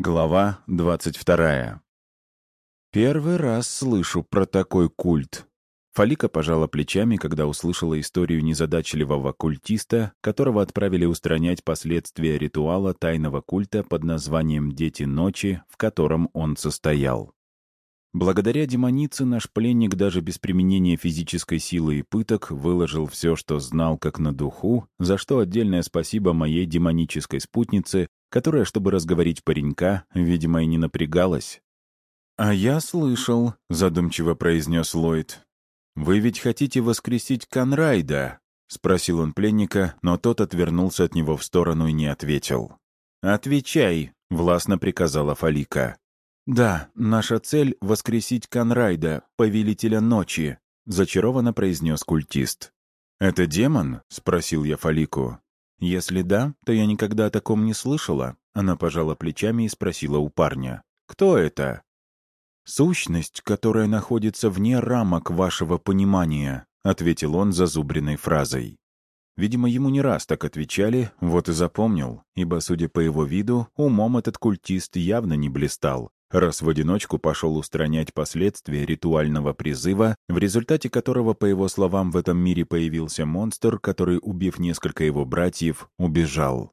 Глава 22. Первый раз слышу про такой культ. Фалика пожала плечами, когда услышала историю незадачливого культиста, которого отправили устранять последствия ритуала тайного культа под названием «Дети ночи», в котором он состоял. Благодаря демонице наш пленник даже без применения физической силы и пыток выложил все, что знал как на духу, за что отдельное спасибо моей демонической спутнице, которая, чтобы разговорить паренька, видимо, и не напрягалась. «А я слышал», — задумчиво произнес Ллойд. «Вы ведь хотите воскресить Конрайда?» — спросил он пленника, но тот отвернулся от него в сторону и не ответил. «Отвечай», — властно приказала Фалика. «Да, наша цель — воскресить Конрайда, повелителя ночи», — зачарованно произнес культист. «Это демон?» — спросил я Фалику. «Если да, то я никогда о таком не слышала», — она пожала плечами и спросила у парня. «Кто это?» «Сущность, которая находится вне рамок вашего понимания», — ответил он зазубренной фразой. Видимо, ему не раз так отвечали, вот и запомнил, ибо, судя по его виду, умом этот культист явно не блистал, раз в одиночку пошел устранять последствия ритуального призыва, в результате которого, по его словам, в этом мире появился монстр, который, убив несколько его братьев, убежал.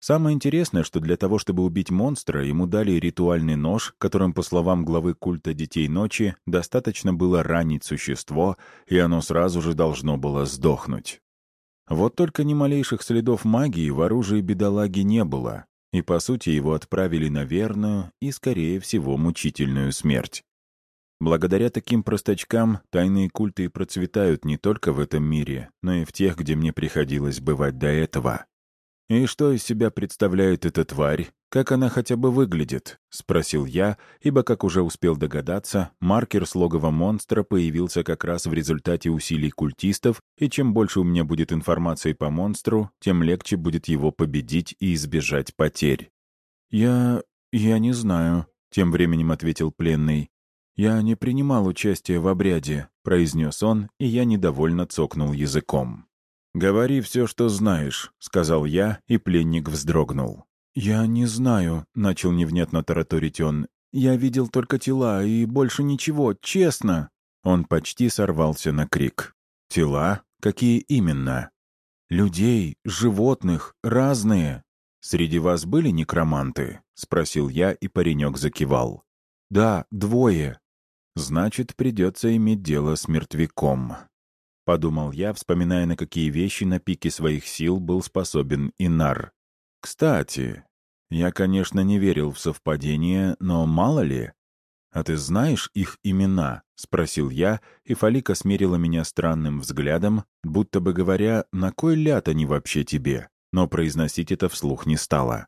Самое интересное, что для того, чтобы убить монстра, ему дали ритуальный нож, которым, по словам главы культа Детей Ночи, достаточно было ранить существо, и оно сразу же должно было сдохнуть. Вот только ни малейших следов магии в оружии бедолаги не было, и, по сути, его отправили на верную и, скорее всего, мучительную смерть. Благодаря таким простачкам тайные культы процветают не только в этом мире, но и в тех, где мне приходилось бывать до этого. «И что из себя представляет эта тварь? Как она хотя бы выглядит?» — спросил я, ибо, как уже успел догадаться, маркер с логова монстра появился как раз в результате усилий культистов, и чем больше у меня будет информации по монстру, тем легче будет его победить и избежать потерь. «Я... я не знаю», — тем временем ответил пленный. «Я не принимал участия в обряде», — произнес он, и я недовольно цокнул языком. «Говори все, что знаешь», — сказал я, и пленник вздрогнул. «Я не знаю», — начал невнятно тараторить он. «Я видел только тела и больше ничего, честно». Он почти сорвался на крик. «Тела? Какие именно?» «Людей, животных, разные». «Среди вас были некроманты?» — спросил я, и паренек закивал. «Да, двое». «Значит, придется иметь дело с мертвяком». Подумал я, вспоминая, на какие вещи на пике своих сил был способен Инар. Кстати, я, конечно, не верил в совпадение, но мало ли. «А ты знаешь их имена?» — спросил я, и Фалика смерила меня странным взглядом, будто бы говоря, на кой ляд они вообще тебе? Но произносить это вслух не стала.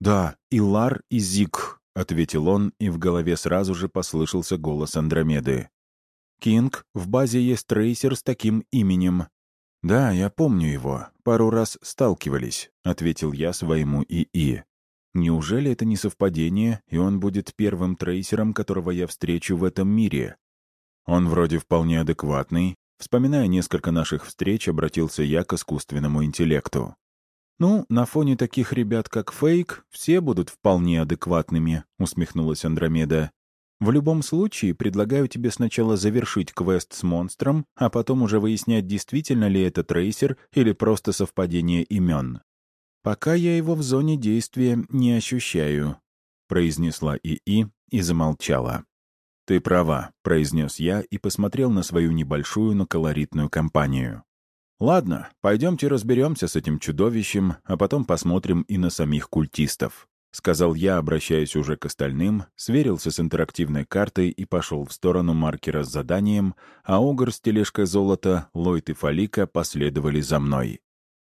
«Да, Илар и Зик», — ответил он, и в голове сразу же послышался голос Андромеды. Кинг, в базе есть трейсер с таким именем». «Да, я помню его. Пару раз сталкивались», — ответил я своему ИИ. «Неужели это не совпадение, и он будет первым трейсером, которого я встречу в этом мире?» Он вроде вполне адекватный. Вспоминая несколько наших встреч, обратился я к искусственному интеллекту. «Ну, на фоне таких ребят, как Фейк, все будут вполне адекватными», — усмехнулась Андромеда. В любом случае, предлагаю тебе сначала завершить квест с монстром, а потом уже выяснять, действительно ли это трейсер или просто совпадение имен. Пока я его в зоне действия не ощущаю», — произнесла ИИ и замолчала. «Ты права», — произнес я и посмотрел на свою небольшую, но колоритную компанию. «Ладно, пойдемте разберемся с этим чудовищем, а потом посмотрим и на самих культистов». — сказал я, обращаясь уже к остальным, сверился с интерактивной картой и пошел в сторону маркера с заданием, а Огр с тележкой золота, Ллойд и Фалика последовали за мной.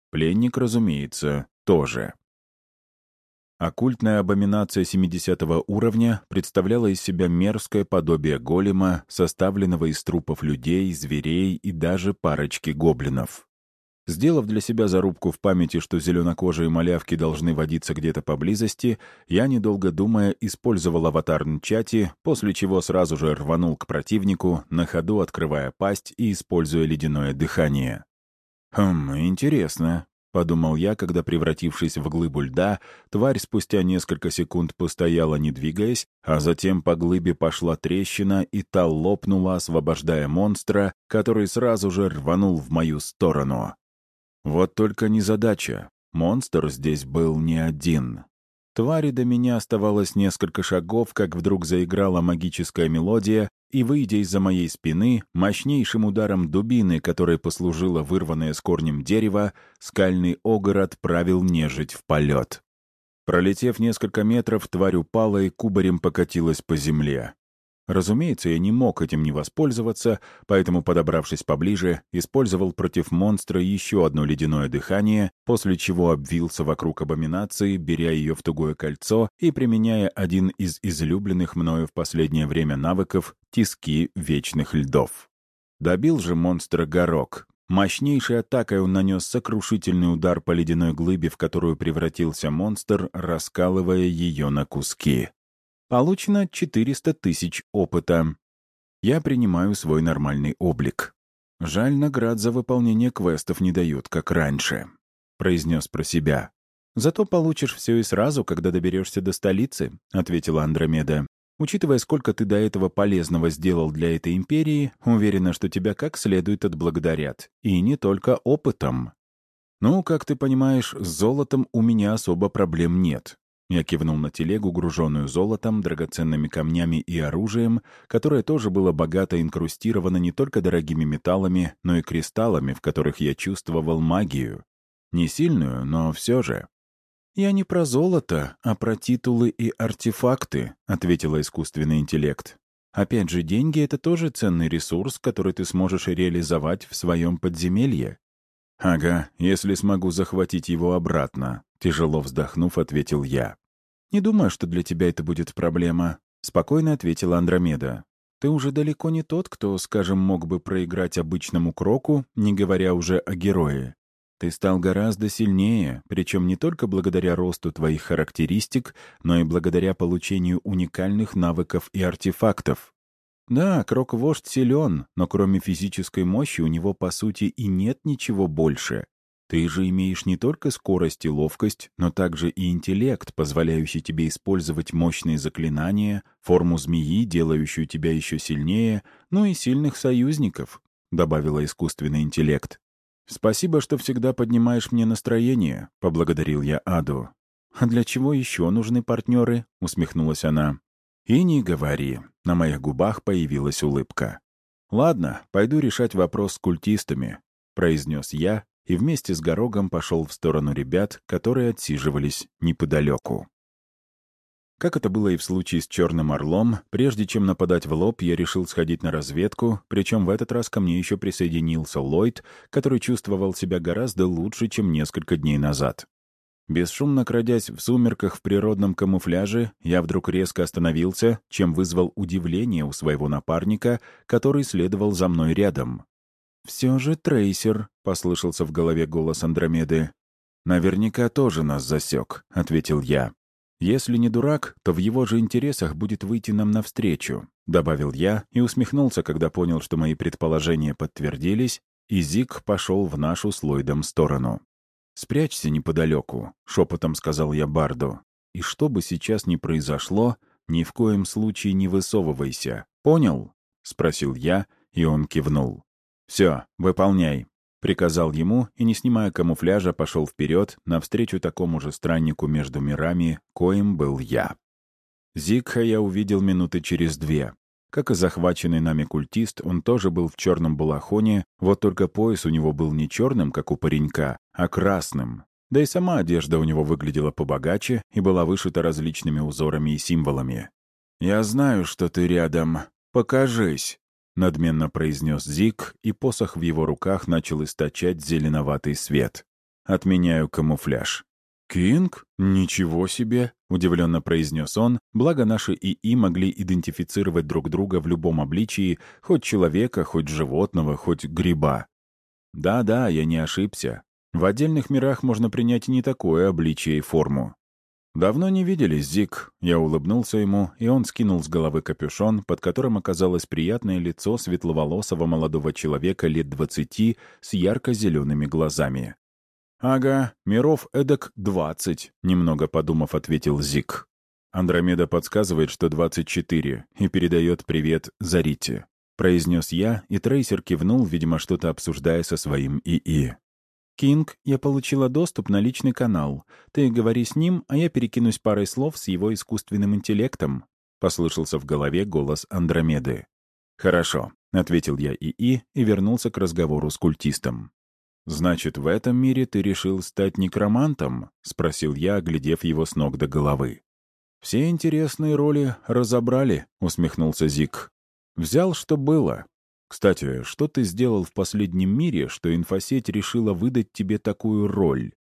Пленник, разумеется, тоже. Оккультная абоминация 70 уровня представляла из себя мерзкое подобие голема, составленного из трупов людей, зверей и даже парочки гоблинов. Сделав для себя зарубку в памяти, что зеленокожие малявки должны водиться где-то поблизости, я, недолго думая, использовал аватар Нчати, после чего сразу же рванул к противнику, на ходу открывая пасть и используя ледяное дыхание. «Хм, интересно. подумал я, когда, превратившись в глыбу льда, тварь спустя несколько секунд постояла, не двигаясь, а затем по глыбе пошла трещина, и та лопнула, освобождая монстра, который сразу же рванул в мою сторону. Вот только незадача. Монстр здесь был не один. Твари до меня оставалось несколько шагов, как вдруг заиграла магическая мелодия, и, выйдя из-за моей спины, мощнейшим ударом дубины, которая послужила вырванное с корнем дерево, скальный огор отправил нежить в полет. Пролетев несколько метров, тварь упала и кубарем покатилась по земле. Разумеется, я не мог этим не воспользоваться, поэтому, подобравшись поближе, использовал против монстра еще одно ледяное дыхание, после чего обвился вокруг абоминации, беря ее в тугое кольцо и применяя один из излюбленных мною в последнее время навыков — тиски вечных льдов. Добил же монстра горок. Мощнейшей атакой он нанес сокрушительный удар по ледяной глыбе, в которую превратился монстр, раскалывая ее на куски. Получено 400 тысяч опыта. Я принимаю свой нормальный облик. Жаль, наград за выполнение квестов не дают, как раньше. Произнес про себя. «Зато получишь все и сразу, когда доберешься до столицы», — ответила Андромеда. «Учитывая, сколько ты до этого полезного сделал для этой империи, уверена, что тебя как следует отблагодарят. И не только опытом». «Ну, как ты понимаешь, с золотом у меня особо проблем нет. Я кивнул на телегу, груженную золотом, драгоценными камнями и оружием, которое тоже было богато инкрустировано не только дорогими металлами, но и кристаллами, в которых я чувствовал магию. Не сильную, но все же. «Я не про золото, а про титулы и артефакты», — ответила искусственный интеллект. «Опять же, деньги — это тоже ценный ресурс, который ты сможешь реализовать в своем подземелье». «Ага, если смогу захватить его обратно», Тяжело вздохнув, ответил я. «Не думаю, что для тебя это будет проблема», — спокойно ответила Андромеда. «Ты уже далеко не тот, кто, скажем, мог бы проиграть обычному Кроку, не говоря уже о герое. Ты стал гораздо сильнее, причем не только благодаря росту твоих характеристик, но и благодаря получению уникальных навыков и артефактов. Да, Крок-вождь силен, но кроме физической мощи у него, по сути, и нет ничего больше. Ты же имеешь не только скорость и ловкость, но также и интеллект, позволяющий тебе использовать мощные заклинания, форму змеи, делающую тебя еще сильнее, ну и сильных союзников», — добавила искусственный интеллект. «Спасибо, что всегда поднимаешь мне настроение», — поблагодарил я Аду. «А для чего еще нужны партнеры?» — усмехнулась она. «И не говори». На моих губах появилась улыбка. «Ладно, пойду решать вопрос с культистами», — произнес я и вместе с Горогом пошел в сторону ребят, которые отсиживались неподалеку. Как это было и в случае с Черным Орлом, прежде чем нападать в лоб, я решил сходить на разведку, причем в этот раз ко мне еще присоединился Ллойд, который чувствовал себя гораздо лучше, чем несколько дней назад. Бесшумно крадясь в сумерках в природном камуфляже, я вдруг резко остановился, чем вызвал удивление у своего напарника, который следовал за мной рядом. «Все же трейсер», — послышался в голове голос Андромеды. «Наверняка тоже нас засек», — ответил я. «Если не дурак, то в его же интересах будет выйти нам навстречу», — добавил я и усмехнулся, когда понял, что мои предположения подтвердились, и Зик пошел в нашу с Ллойдом сторону. «Спрячься неподалеку», — шепотом сказал я Барду. «И что бы сейчас ни произошло, ни в коем случае не высовывайся. Понял?» — спросил я, и он кивнул. «Все, выполняй», — приказал ему и, не снимая камуфляжа, пошел вперед навстречу такому же страннику между мирами, коим был я. Зигха я увидел минуты через две. Как и захваченный нами культист, он тоже был в черном балахоне, вот только пояс у него был не черным, как у паренька, а красным. Да и сама одежда у него выглядела побогаче и была вышита различными узорами и символами. «Я знаю, что ты рядом. Покажись!» — надменно произнес Зик, и посох в его руках начал источать зеленоватый свет. «Отменяю камуфляж». «Кинг? Ничего себе!» — удивленно произнес он, благо наши ИИ могли идентифицировать друг друга в любом обличии, хоть человека, хоть животного, хоть гриба. Да-да, я не ошибся. В отдельных мирах можно принять не такое обличие и форму. «Давно не виделись, Зик». Я улыбнулся ему, и он скинул с головы капюшон, под которым оказалось приятное лицо светловолосого молодого человека лет двадцати с ярко-зелеными глазами. «Ага, миров эдак двадцать», — немного подумав, ответил Зик. Андромеда подсказывает, что 24, и передает привет Зарите. Произнес я, и трейсер кивнул, видимо, что-то обсуждая со своим ИИ. «Кинг, я получила доступ на личный канал. Ты говори с ним, а я перекинусь парой слов с его искусственным интеллектом», — послышался в голове голос Андромеды. «Хорошо», — ответил я ИИ и вернулся к разговору с культистом. «Значит, в этом мире ты решил стать некромантом?» — спросил я, оглядев его с ног до головы. «Все интересные роли разобрали», — усмехнулся Зик. «Взял, что было. Кстати, что ты сделал в последнем мире, что инфосеть решила выдать тебе такую роль?»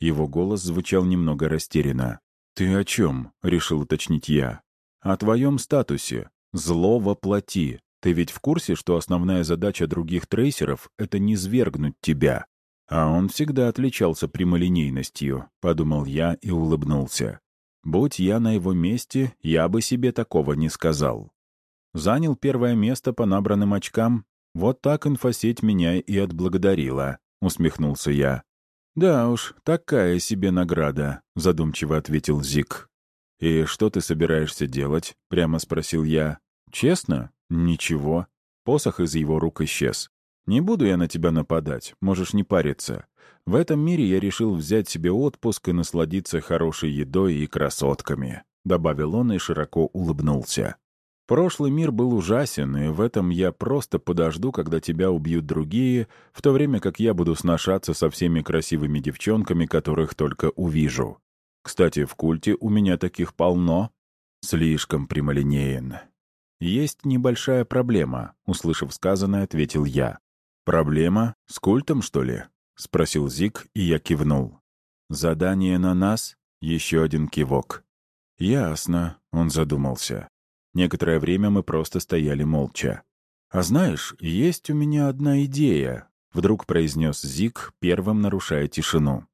Его голос звучал немного растерянно. «Ты о чем?» — решил уточнить я. «О твоем статусе. Зло воплоти. Ты ведь в курсе, что основная задача других трейсеров — это не свергнуть тебя?» А он всегда отличался прямолинейностью, — подумал я и улыбнулся. Будь я на его месте, я бы себе такого не сказал. Занял первое место по набранным очкам. Вот так инфосеть меня и отблагодарила, — усмехнулся я. «Да уж, такая себе награда», — задумчиво ответил Зик. «И что ты собираешься делать?» — прямо спросил я. «Честно? Ничего». Посох из его рук исчез. «Не буду я на тебя нападать, можешь не париться. В этом мире я решил взять себе отпуск и насладиться хорошей едой и красотками», — добавил он и широко улыбнулся. «Прошлый мир был ужасен, и в этом я просто подожду, когда тебя убьют другие, в то время как я буду сношаться со всеми красивыми девчонками, которых только увижу. Кстати, в культе у меня таких полно. Слишком прямолинеен. Есть небольшая проблема», — услышав сказанное, ответил я. «Проблема? С культом, что ли?» — спросил Зик, и я кивнул. «Задание на нас?» — еще один кивок. «Ясно», — он задумался. Некоторое время мы просто стояли молча. «А знаешь, есть у меня одна идея», — вдруг произнес Зик, первым нарушая тишину.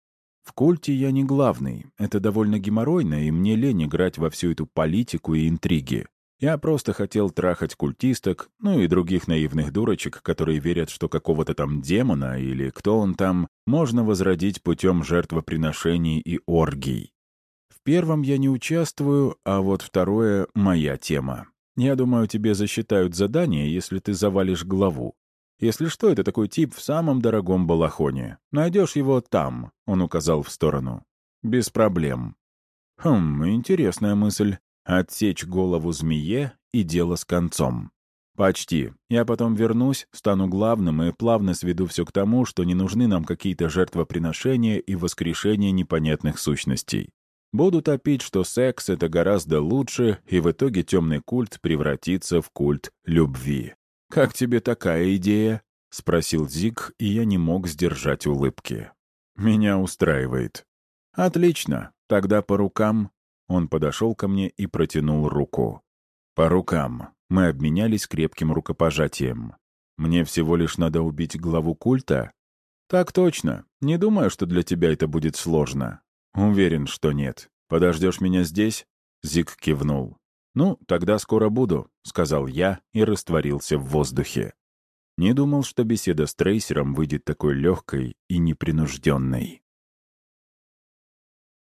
«В культе я не главный. Это довольно геморройно, и мне лень играть во всю эту политику и интриги. Я просто хотел трахать культисток, ну и других наивных дурочек, которые верят, что какого-то там демона или кто он там можно возродить путем жертвоприношений и оргий. Первом я не участвую, а вот второе — моя тема. Я думаю, тебе засчитают задание, если ты завалишь главу. Если что, это такой тип в самом дорогом балахоне. Найдешь его там, — он указал в сторону. Без проблем. Хм, интересная мысль. Отсечь голову змее и дело с концом. Почти. Я потом вернусь, стану главным и плавно сведу все к тому, что не нужны нам какие-то жертвоприношения и воскрешения непонятных сущностей. Буду топить, что секс — это гораздо лучше, и в итоге темный культ превратится в культ любви. «Как тебе такая идея?» — спросил Зиг, и я не мог сдержать улыбки. «Меня устраивает». «Отлично. Тогда по рукам он подошел ко мне и протянул руку. По рукам. Мы обменялись крепким рукопожатием. Мне всего лишь надо убить главу культа? Так точно. Не думаю, что для тебя это будет сложно. Уверен, что нет. Подождешь меня здесь? Зик кивнул. «Ну, тогда скоро буду», — сказал я и растворился в воздухе. Не думал, что беседа с трейсером выйдет такой легкой и непринужденной.